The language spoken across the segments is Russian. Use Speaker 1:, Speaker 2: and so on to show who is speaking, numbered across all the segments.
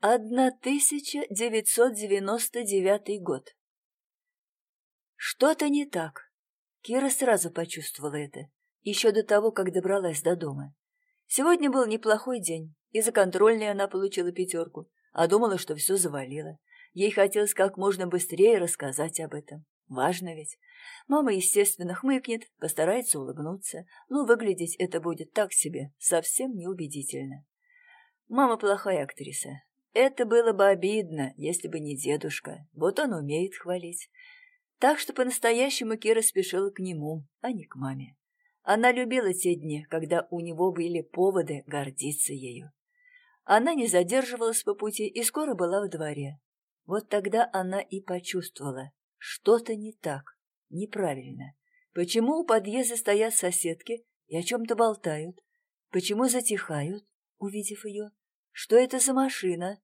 Speaker 1: 1999 год. Что-то не так. Кира сразу почувствовала это, еще до того, как добралась до дома. Сегодня был неплохой день, и за контрольной она получила пятерку, а думала, что все завалило. Ей хотелось как можно быстрее рассказать об этом. Важно ведь. Мама, естественно, хмыкнет, постарается улыбнуться, но выглядеть это будет так себе, совсем неубедительно. Мама плохая актриса, это было бы обидно, если бы не дедушка. Вот он умеет хвалить. Так что по-настоящему Кира спешила к нему, а не к маме. Она любила те дни, когда у него были поводы гордиться ею. Она не задерживалась по пути и скоро была в дворе. Вот тогда она и почувствовала, что-то не так, неправильно. Почему у подъезда стоят соседки и о чем-то болтают? Почему затихают, увидев ее? Что это за машина?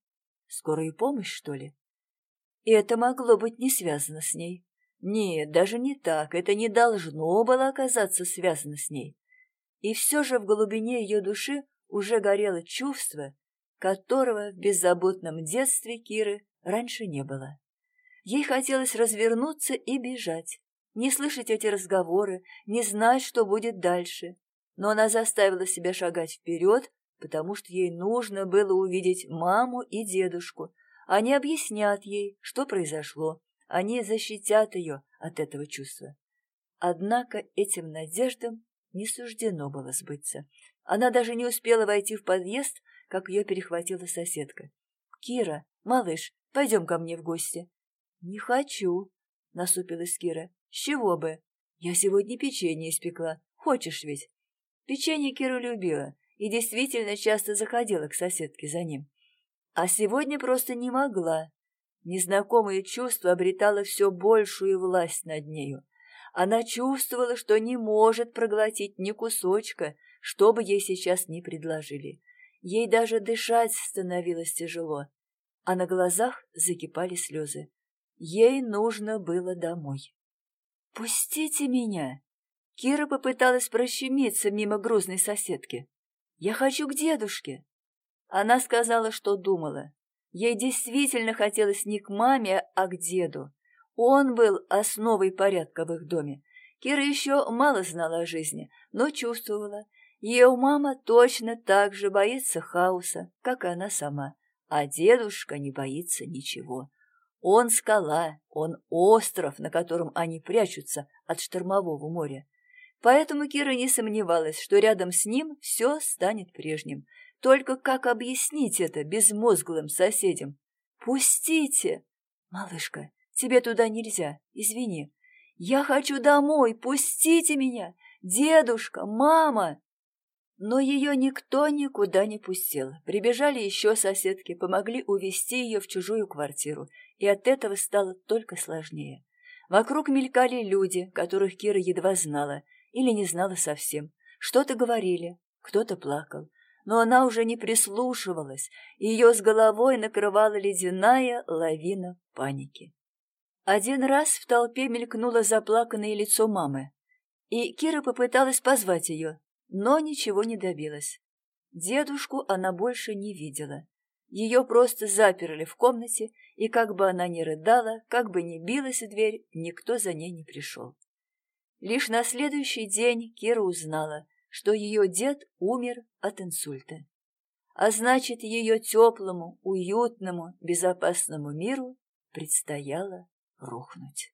Speaker 1: Скорая помощь, что ли? И это могло быть не связано с ней. Нет, даже не так. Это не должно было оказаться связано с ней. И все же в глубине ее души уже горело чувство, которого в беззаботном детстве Киры раньше не было. Ей хотелось развернуться и бежать, не слышать эти разговоры, не знать, что будет дальше. Но она заставила себя шагать вперед, потому что ей нужно было увидеть маму и дедушку. Они объяснят ей, что произошло. Они защитят ее от этого чувства. Однако этим надеждам не суждено было сбыться. Она даже не успела войти в подъезд, как ее перехватила соседка. «Кира, малыш, пойдем ко мне в гости». «Не хочу», — насупилась Кира. «С чего бы? Я сегодня печенье испекла. Хочешь ведь?» Печенье Кира любила, и действительно часто заходила к соседке за ним. А сегодня просто не могла. Незнакомое чувство обретало все большую власть над нею. Она чувствовала, что не может проглотить ни кусочка, что бы ей сейчас ни предложили. Ей даже дышать становилось тяжело, а на глазах закипали слезы. Ей нужно было домой. «Пустите меня!» Кира попыталась прощемиться мимо грузной соседки. Я хочу к дедушке. Она сказала, что думала. Ей действительно хотелось не к маме, а к деду. Он был основой порядка в их доме. Кира еще мало знала о жизни, но чувствовала. Ее мама точно так же боится хаоса, как и она сама. А дедушка не боится ничего. Он скала, он остров, на котором они прячутся от штормового моря. Поэтому Кира не сомневалась, что рядом с ним все станет прежним. Только как объяснить это безмозглым соседям? «Пустите!» «Малышка, тебе туда нельзя, извини. Я хочу домой, пустите меня! Дедушка, мама!» Но ее никто никуда не пустил. Прибежали еще соседки, помогли увести ее в чужую квартиру, и от этого стало только сложнее. Вокруг мелькали люди, которых Кира едва знала, или не знала совсем. Что-то говорили, кто-то плакал, но она уже не прислушивалась, и ее с головой накрывала ледяная лавина паники. Один раз в толпе мелькнуло заплаканное лицо мамы, и Кира попыталась позвать ее, но ничего не добилась. Дедушку она больше не видела. Ее просто заперли в комнате, и как бы она ни рыдала, как бы ни билась в дверь, никто за ней не пришел. Лишь на следующий день Кира узнала, что ее дед умер от инсульта. А значит, ее теплому, уютному, безопасному миру предстояло рухнуть.